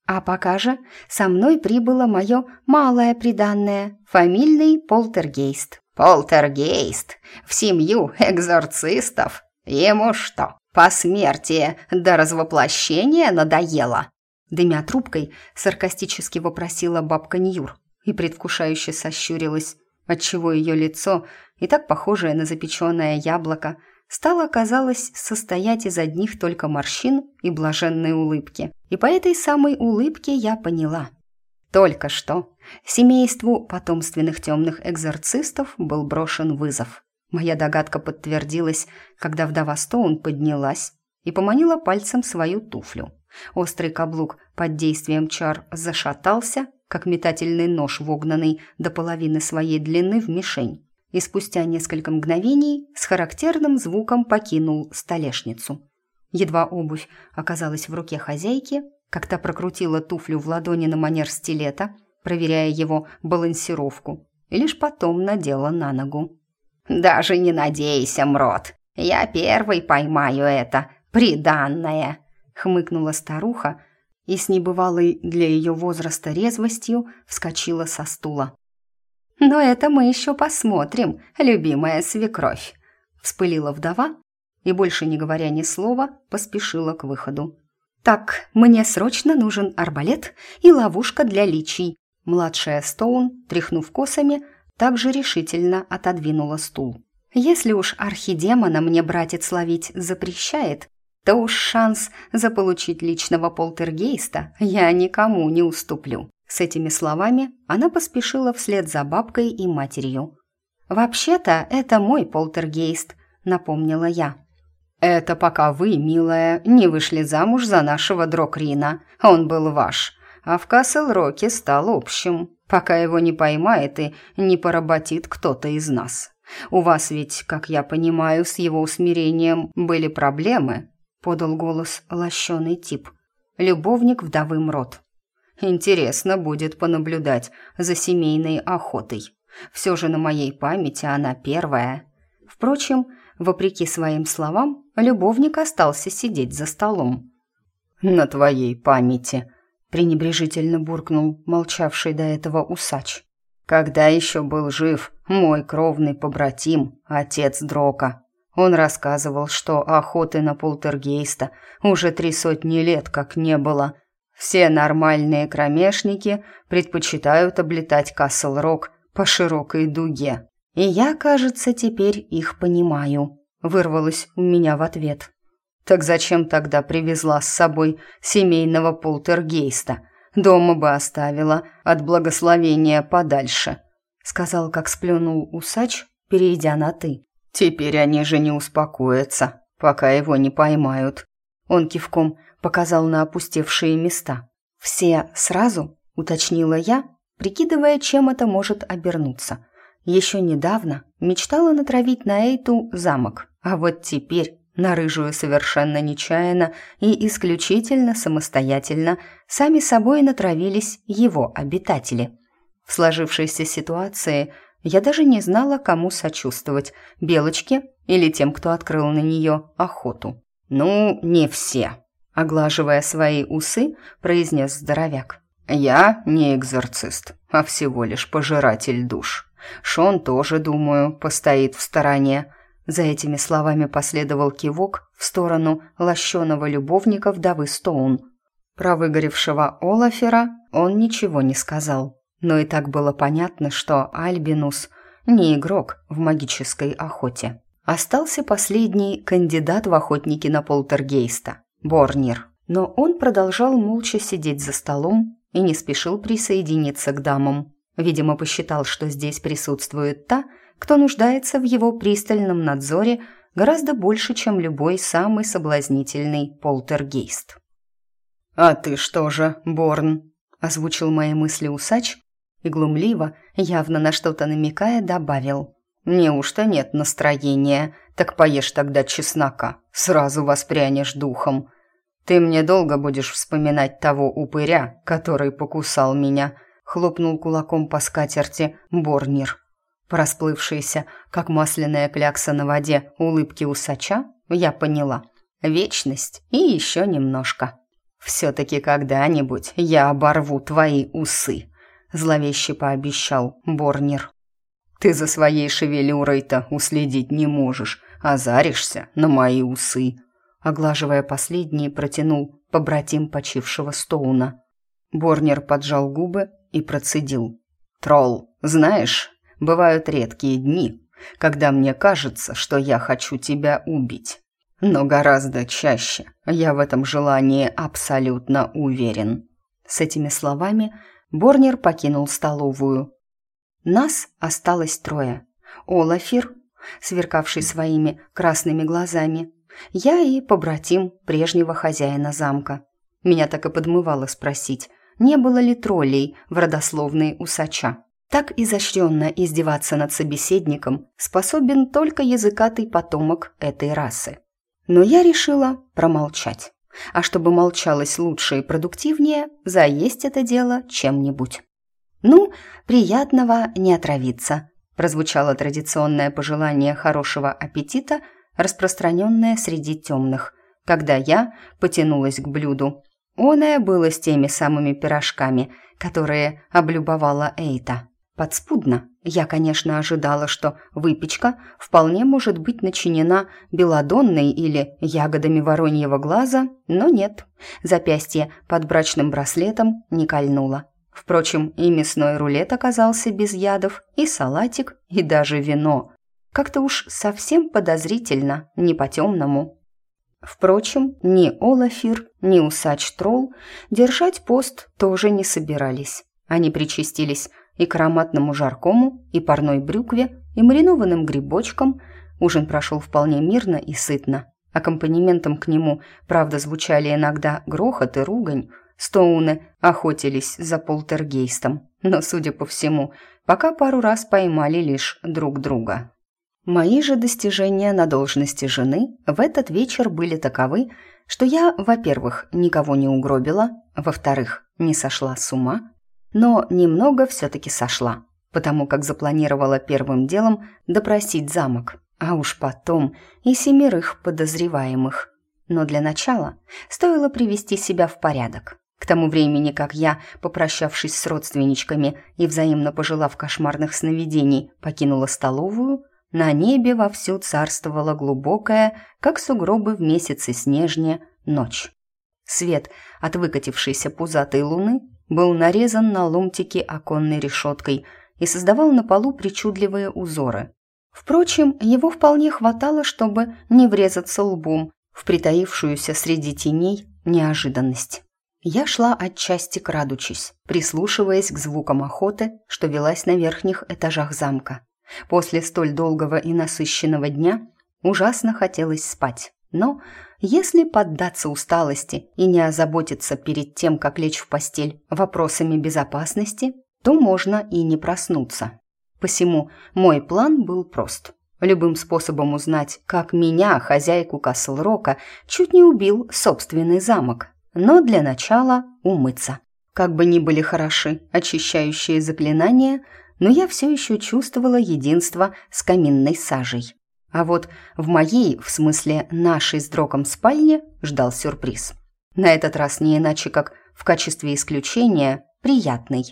А пока же со мной прибыло мое малое приданное, фамильный полтергейст. «Полтергейст? В семью экзорцистов? Ему что, посмертие до развоплощения надоело?» Дымя трубкой, саркастически вопросила бабка Ньюр и предвкушающе сощурилась, отчего ее лицо, и так похожее на запеченное яблоко, стало, казалось, состоять из одних только морщин и блаженной улыбки. И по этой самой улыбке я поняла. Только что семейству потомственных темных экзорцистов был брошен вызов. Моя догадка подтвердилась, когда вдова Стоун поднялась и поманила пальцем свою туфлю. Острый каблук под действием чар зашатался, как метательный нож, вогнанный до половины своей длины в мишень и спустя несколько мгновений с характерным звуком покинул столешницу. Едва обувь оказалась в руке хозяйки, как та прокрутила туфлю в ладони на манер стилета, проверяя его балансировку, и лишь потом надела на ногу. «Даже не надейся, Мрот, я первый поймаю это, приданное!» хмыкнула старуха и с небывалой для ее возраста резвостью вскочила со стула. «Но это мы еще посмотрим, любимая свекровь», — вспылила вдова и, больше не говоря ни слова, поспешила к выходу. «Так, мне срочно нужен арбалет и ловушка для личий». Младшая Стоун, тряхнув косами, также решительно отодвинула стул. «Если уж архидемона мне братец ловить запрещает, то уж шанс заполучить личного полтергейста я никому не уступлю». С этими словами она поспешила вслед за бабкой и матерью. «Вообще-то это мой полтергейст», — напомнила я. «Это пока вы, милая, не вышли замуж за нашего Дрокрина. Он был ваш, а в Касл-Роке стал общим, пока его не поймает и не поработит кто-то из нас. У вас ведь, как я понимаю, с его усмирением были проблемы», — подал голос лощеный тип. «Любовник вдовы Мрот». Интересно будет понаблюдать за семейной охотой. Все же на моей памяти она первая. Впрочем, вопреки своим словам, любовник остался сидеть за столом. «На твоей памяти», — пренебрежительно буркнул молчавший до этого усач. «Когда еще был жив мой кровный побратим, отец Дрока. Он рассказывал, что охоты на полтергейста уже три сотни лет как не было. Все нормальные кромешники предпочитают облетать Касл-Рок по широкой дуге. И я, кажется, теперь их понимаю. Вырвалось у меня в ответ. Так зачем тогда привезла с собой семейного полтергейста? Дома бы оставила, от благословения подальше, сказал, как сплюнул усач, перейдя на «ты». Теперь они же не успокоятся, пока его не поймают. Он кивком показал на опустевшие места. «Все сразу?» — уточнила я, прикидывая, чем это может обернуться. Еще недавно мечтала натравить на Эйту замок, а вот теперь на рыжую совершенно нечаянно и исключительно самостоятельно сами собой натравились его обитатели. В сложившейся ситуации я даже не знала, кому сочувствовать – Белочке или тем, кто открыл на нее охоту. «Ну, не все», – оглаживая свои усы, произнес здоровяк. «Я не экзорцист, а всего лишь пожиратель душ. Шон тоже, думаю, постоит в стороне». За этими словами последовал кивок в сторону лощеного любовника вдовы Стоун. Про выгоревшего Олафера он ничего не сказал. Но и так было понятно, что Альбинус не игрок в магической охоте. Остался последний кандидат в охотники на полтергейста – Борнир. Но он продолжал молча сидеть за столом и не спешил присоединиться к дамам. Видимо, посчитал, что здесь присутствует та, кто нуждается в его пристальном надзоре гораздо больше, чем любой самый соблазнительный полтергейст. «А ты что же, Борн?» – озвучил мои мысли усач и глумливо, явно на что-то намекая, добавил. «Неужто нет настроения? Так поешь тогда чеснока, сразу воспрянешь духом. Ты мне долго будешь вспоминать того упыря, который покусал меня», хлопнул кулаком по скатерти Борнир. Расплывшиеся, как масляная клякса на воде, улыбки усача, я поняла. Вечность и еще немножко. «Все-таки когда-нибудь я оборву твои усы», зловеще пообещал Борнер. Ты за своей шевелюрой-то уследить не можешь, а заришься на мои усы. Оглаживая последние, протянул побратим почившего Стоуна. Борнер поджал губы и процедил. «Тролл, знаешь, бывают редкие дни, когда мне кажется, что я хочу тебя убить. Но гораздо чаще я в этом желании абсолютно уверен». С этими словами Борнер покинул столовую. Нас осталось трое. Олафир, сверкавший своими красными глазами, я и побратим прежнего хозяина замка. Меня так и подмывало спросить, не было ли троллей в родословной усача. Так изощренно издеваться над собеседником способен только языкатый потомок этой расы. Но я решила промолчать. А чтобы молчалось лучше и продуктивнее, заесть это дело чем-нибудь. «Ну, приятного не отравиться», прозвучало традиционное пожелание хорошего аппетита, распространенное среди темных, когда я потянулась к блюду. Оное было с теми самыми пирожками, которые облюбовала Эйта. Подспудно я, конечно, ожидала, что выпечка вполне может быть начинена белодонной или ягодами вороньего глаза, но нет. Запястье под брачным браслетом не кольнуло. Впрочем, и мясной рулет оказался без ядов, и салатик, и даже вино. Как-то уж совсем подозрительно, не по-темному. Впрочем, ни Олафир, ни усач Тролл держать пост тоже не собирались. Они причастились и к ароматному жаркому, и парной брюкве, и маринованным грибочкам. Ужин прошел вполне мирно и сытно. Аккомпанементом к нему, правда, звучали иногда грохот и ругань. Стоуны охотились за полтергейстом, но, судя по всему, пока пару раз поймали лишь друг друга. Мои же достижения на должности жены в этот вечер были таковы, что я, во-первых, никого не угробила, во-вторых, не сошла с ума, но немного все-таки сошла, потому как запланировала первым делом допросить замок, а уж потом и семерых подозреваемых. Но для начала стоило привести себя в порядок. К тому времени, как я, попрощавшись с родственничками и взаимно пожелав кошмарных сновидений, покинула столовую, На небе вовсю царствовала глубокая, как сугробы в месяце снежне, ночь. Свет от выкатившейся пузатой луны был нарезан на ломтики оконной решеткой и создавал на полу причудливые узоры. Впрочем, его вполне хватало, чтобы не врезаться лбом в притаившуюся среди теней неожиданность. Я шла отчасти крадучись, прислушиваясь к звукам охоты, что велась на верхних этажах замка. После столь долгого и насыщенного дня ужасно хотелось спать. Но если поддаться усталости и не озаботиться перед тем, как лечь в постель вопросами безопасности, то можно и не проснуться. Посему мой план был прост. Любым способом узнать, как меня, хозяйку Каслрока, чуть не убил собственный замок. Но для начала умыться. Как бы ни были хороши очищающие заклинания, но я все еще чувствовала единство с каминной сажей. А вот в моей, в смысле нашей с Дроком спальне, ждал сюрприз. На этот раз не иначе, как в качестве исключения приятный.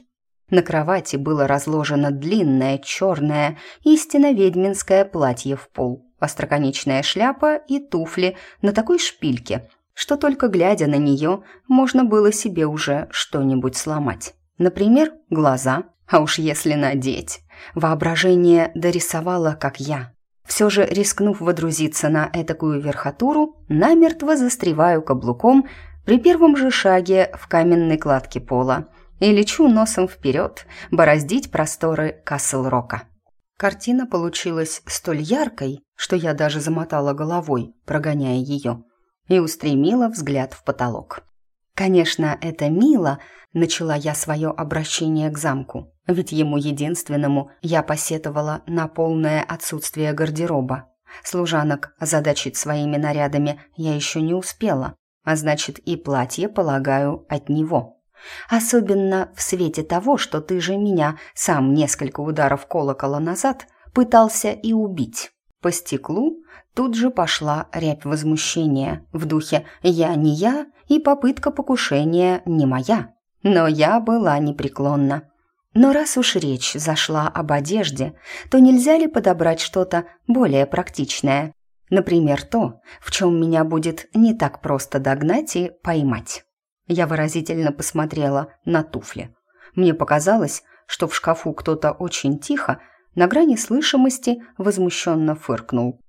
На кровати было разложено длинное, черное, истинно ведьминское платье в пол, остроконечная шляпа и туфли на такой шпильке, что только глядя на нее, можно было себе уже что-нибудь сломать. Например, глаза, а уж если надеть. Воображение дорисовало, как я, все же, рискнув водрузиться на этакую верхотуру, намертво застреваю каблуком при первом же шаге в каменной кладке пола и лечу носом вперед бороздить просторы Касл-Рока. Картина получилась столь яркой, что я даже замотала головой, прогоняя ее, и устремила взгляд в потолок. Конечно, это мило, начала я свое обращение к замку, ведь ему единственному я посетовала на полное отсутствие гардероба. Служанок озадачить своими нарядами я еще не успела, а значит и платье, полагаю, от него. Особенно в свете того, что ты же меня сам несколько ударов колокола назад пытался и убить. По стеклу тут же пошла рябь возмущения в духе «я не я» и попытка покушения не моя. Но я была непреклонна. Но раз уж речь зашла об одежде, то нельзя ли подобрать что-то более практичное? Например, то, в чем меня будет не так просто догнать и поймать. Я выразительно посмотрела на туфли. Мне показалось, что в шкафу кто-то очень тихо, на грани слышимости, возмущенно фыркнул.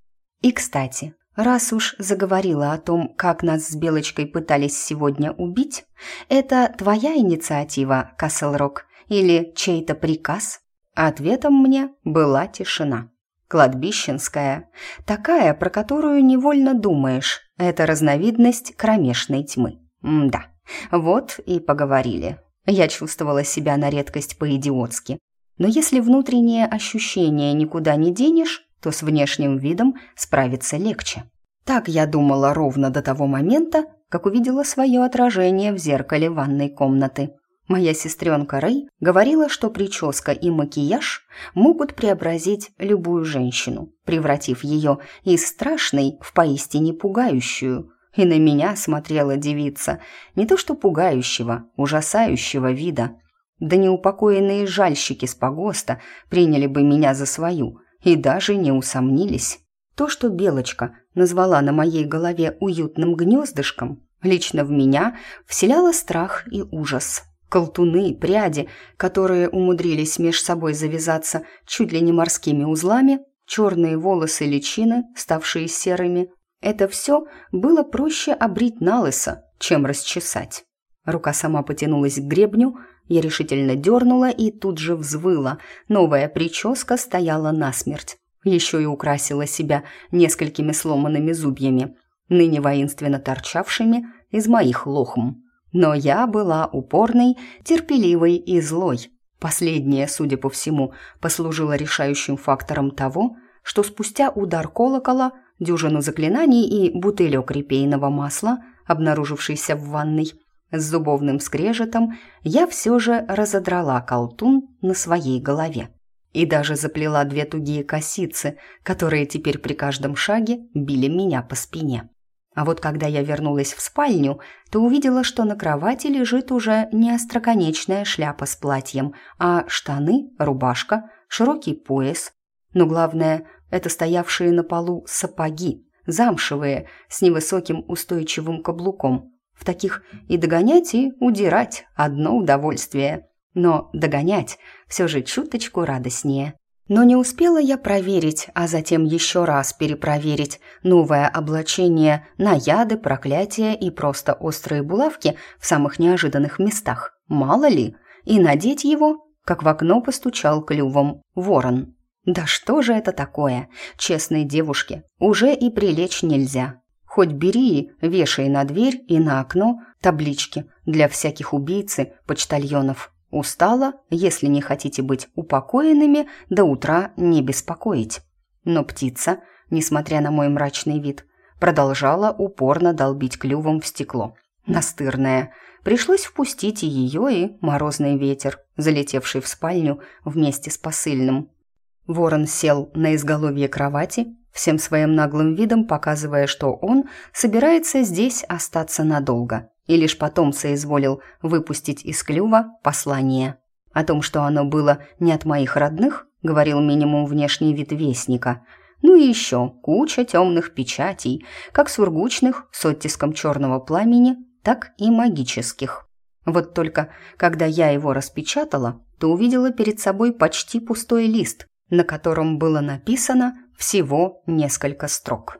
И, кстати, раз уж заговорила о том, как нас с Белочкой пытались сегодня убить, это твоя инициатива, Каслрок, или чей-то приказ? Ответом мне была тишина. Кладбищенская, такая, про которую невольно думаешь, это разновидность кромешной тьмы. М да, вот и поговорили. Я чувствовала себя на редкость по-идиотски. Но если внутреннее ощущение никуда не денешь, то с внешним видом справиться легче. Так я думала ровно до того момента, как увидела свое отражение в зеркале ванной комнаты. Моя сестренка Рэй говорила, что прическа и макияж могут преобразить любую женщину, превратив ее из страшной в поистине пугающую. И на меня смотрела девица, не то что пугающего, ужасающего вида. Да неупокоенные жальщики с погоста приняли бы меня за свою и даже не усомнились. То, что Белочка назвала на моей голове уютным гнездышком, лично в меня вселяло страх и ужас колтуны, пряди, которые умудрились меж собой завязаться чуть ли не морскими узлами, черные волосы личины, ставшие серыми. Это все было проще обрить на лысо, чем расчесать. Рука сама потянулась к гребню, я решительно дернула и тут же взвыла. Новая прическа стояла насмерть. Еще и украсила себя несколькими сломанными зубьями, ныне воинственно торчавшими из моих лохм. Но я была упорной, терпеливой и злой. Последнее, судя по всему, послужило решающим фактором того, что спустя удар колокола, дюжину заклинаний и бутылек репейного масла, обнаружившийся в ванной, с зубовным скрежетом, я все же разодрала колтун на своей голове. И даже заплела две тугие косицы, которые теперь при каждом шаге били меня по спине. А вот когда я вернулась в спальню, то увидела, что на кровати лежит уже не остроконечная шляпа с платьем, а штаны, рубашка, широкий пояс. Но главное, Это стоявшие на полу сапоги, замшевые, с невысоким устойчивым каблуком. В таких и догонять, и удирать – одно удовольствие. Но догонять все же чуточку радостнее. Но не успела я проверить, а затем еще раз перепроверить новое облачение на яды, проклятия и просто острые булавки в самых неожиданных местах. Мало ли. И надеть его, как в окно постучал клювом ворон. Да что же это такое? Честной девушке уже и прилечь нельзя. Хоть бери и вешай на дверь и на окно таблички для всяких убийц и почтальонов. Устала, если не хотите быть упокоенными, до утра не беспокоить. Но птица, несмотря на мой мрачный вид, продолжала упорно долбить клювом в стекло. Настырная. Пришлось впустить и ее, и морозный ветер, залетевший в спальню вместе с посыльным. Ворон сел на изголовье кровати, всем своим наглым видом показывая, что он собирается здесь остаться надолго и лишь потом соизволил выпустить из клюва послание. О том, что оно было не от моих родных, говорил минимум внешний вид вестника. Ну и еще куча темных печатей, как сургучных с оттиском черного пламени, так и магических. Вот только, когда я его распечатала, то увидела перед собой почти пустой лист, на котором было написано всего несколько строк.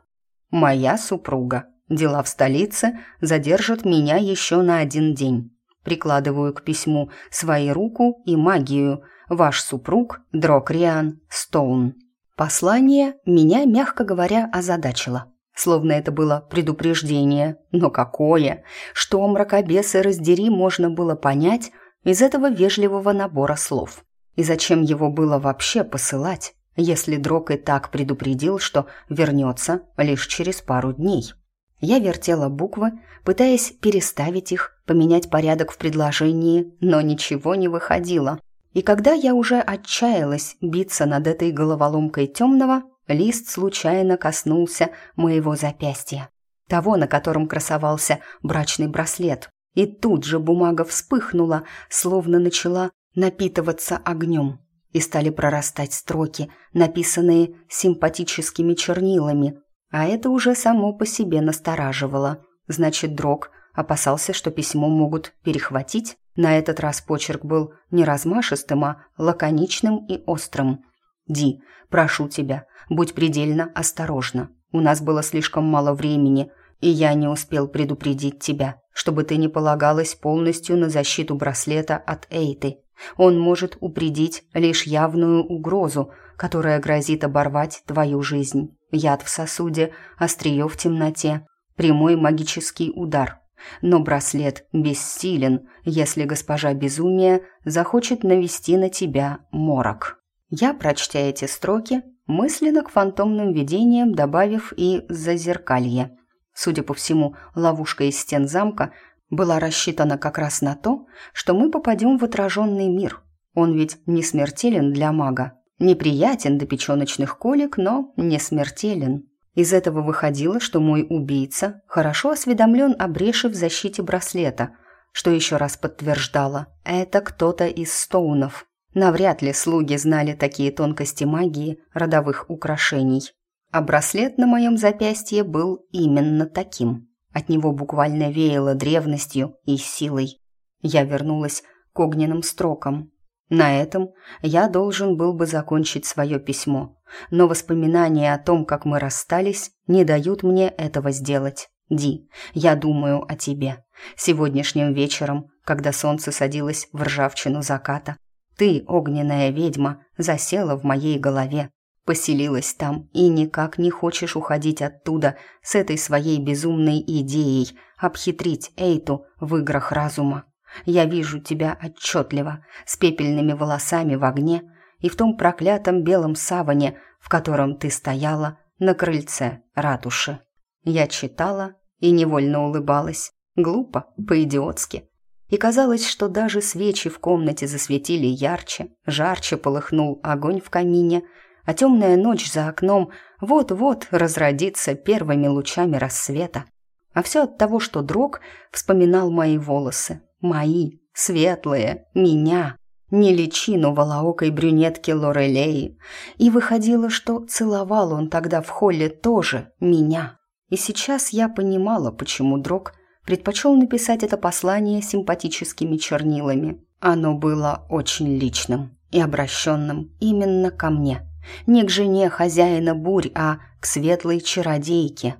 «Моя супруга. Дела в столице задержат меня еще на один день. Прикладываю к письму свою руку и магию. Ваш супруг Дрокриан Стоун. Послание меня, мягко говоря, озадачило. Словно это было предупреждение. Но какое? Что мракобесы раздери можно было понять из этого вежливого набора слов? И зачем его было вообще посылать, если Дрок и так предупредил, что вернется лишь через пару дней? Я вертела буквы, пытаясь переставить их, поменять порядок в предложении, но ничего не выходило. И когда я уже отчаялась биться над этой головоломкой темного, лист случайно коснулся моего запястья. Того, на котором красовался брачный браслет. И тут же бумага вспыхнула, словно начала напитываться огнем. И стали прорастать строки, написанные симпатическими чернилами, а это уже само по себе настораживало. Значит, Дрог опасался, что письмо могут перехватить. На этот раз почерк был не размашистым, а лаконичным и острым. «Ди, прошу тебя, будь предельно осторожна. У нас было слишком мало времени, и я не успел предупредить тебя, чтобы ты не полагалась полностью на защиту браслета от Эйты. Он может упредить лишь явную угрозу, которая грозит оборвать твою жизнь. Яд в сосуде, острие в темноте, прямой магический удар. Но браслет бессилен, если госпожа безумия захочет навести на тебя морок. Я, прочтя эти строки, мысленно к фантомным видениям добавив и зазеркалье. Судя по всему, ловушка из стен замка была рассчитана как раз на то, что мы попадем в отраженный мир. Он ведь не смертелен для мага, неприятен до печеночных колик, но не смертелен. Из этого выходило, что мой убийца хорошо осведомлен о бреше в защите браслета, что еще раз подтверждало, это кто-то из Стоунов. Навряд ли слуги знали такие тонкости магии родовых украшений. А браслет на моем запястье был именно таким. От него буквально веяло древностью и силой. Я вернулась к огненным строкам. На этом я должен был бы закончить свое письмо, но воспоминания о том, как мы расстались, не дают мне этого сделать. Ди, я думаю о тебе. Сегодняшним вечером, когда солнце садилось в ржавчину заката, ты, огненная ведьма, засела в моей голове поселилась там и никак не хочешь уходить оттуда с этой своей безумной идеей обхитрить Эйту в играх разума. Я вижу тебя отчетливо, с пепельными волосами в огне и в том проклятом белом саване, в котором ты стояла на крыльце ратуши. Я читала и невольно улыбалась, глупо, по-идиотски. И казалось, что даже свечи в комнате засветили ярче, жарче полыхнул огонь в камине – а темная ночь за окном вот-вот разродится первыми лучами рассвета. А все от того, что Дрог вспоминал мои волосы. Мои, светлые, меня. не личину волоокой брюнетки Лорелеи. И выходило, что целовал он тогда в холле тоже меня. И сейчас я понимала, почему Дрог предпочел написать это послание симпатическими чернилами. Оно было очень личным и обращенным именно ко мне. Не к жене хозяина бурь, а к светлой чародейке.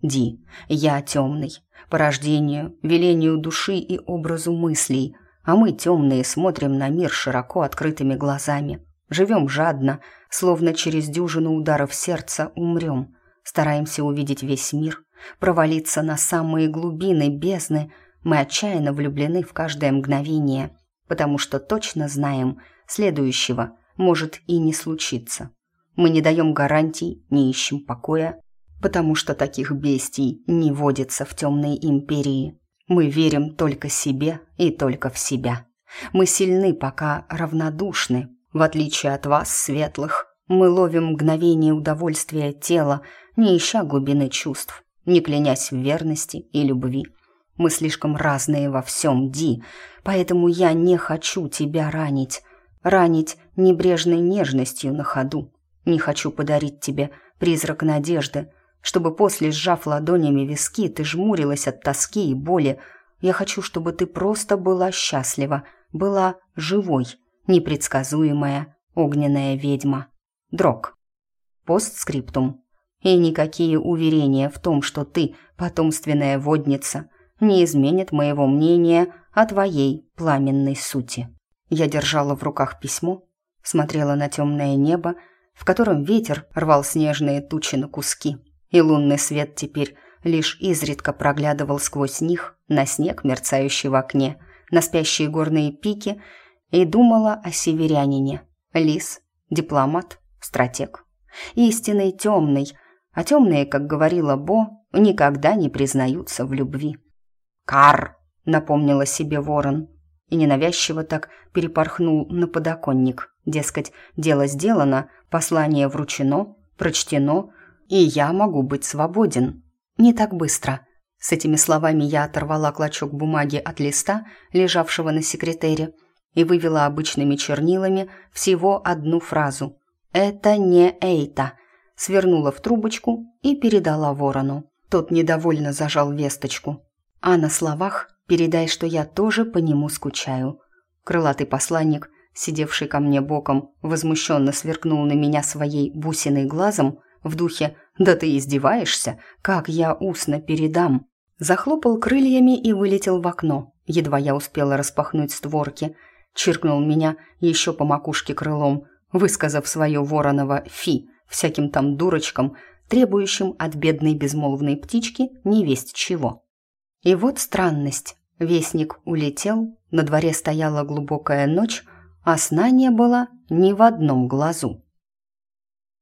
Ди, я темный, по рождению, велению души и образу мыслей, а мы темные смотрим на мир широко открытыми глазами. Живем жадно, словно через дюжину ударов сердца умрем. Стараемся увидеть весь мир, провалиться на самые глубины бездны. Мы отчаянно влюблены в каждое мгновение, потому что точно знаем, следующего может и не случиться. Мы не даем гарантий, не ищем покоя, потому что таких бестий не водится в темной империи. Мы верим только себе и только в себя. Мы сильны, пока равнодушны, в отличие от вас, светлых. Мы ловим мгновение удовольствия тела, не ища глубины чувств, не клянясь в верности и любви. Мы слишком разные во всем, Ди, поэтому я не хочу тебя ранить. Ранить небрежной нежностью на ходу. Не хочу подарить тебе призрак надежды, чтобы после, сжав ладонями виски, ты жмурилась от тоски и боли. Я хочу, чтобы ты просто была счастлива, была живой, непредсказуемая, огненная ведьма. Дрог. Постскриптум. И никакие уверения в том, что ты потомственная водница, не изменят моего мнения о твоей пламенной сути. Я держала в руках письмо, смотрела на темное небо, в котором ветер рвал снежные тучи на куски, и лунный свет теперь лишь изредка проглядывал сквозь них на снег, мерцающий в окне, на спящие горные пики, и думала о северянине. Лис, дипломат, стратег. Истинный темный, а темные, как говорила Бо, никогда не признаются в любви. «Кар!» — напомнила себе ворон. И ненавязчиво так перепорхнул на подоконник. Дескать, дело сделано, послание вручено, прочтено, и я могу быть свободен. Не так быстро. С этими словами я оторвала клочок бумаги от листа, лежавшего на секретере, и вывела обычными чернилами всего одну фразу. «Это не Эйта», свернула в трубочку и передала ворону. Тот недовольно зажал весточку. А на словах «передай, что я тоже по нему скучаю». Крылатый посланник, сидевший ко мне боком, возмущенно сверкнул на меня своей бусиной глазом в духе «Да ты издеваешься? Как я устно передам?» Захлопал крыльями и вылетел в окно. Едва я успела распахнуть створки. Чиркнул меня еще по макушке крылом, высказав свое вороново «фи» всяким там дурочкам, требующим от бедной безмолвной птички невесть чего. И вот странность. Вестник улетел, на дворе стояла глубокая ночь, а сна не было ни в одном глазу.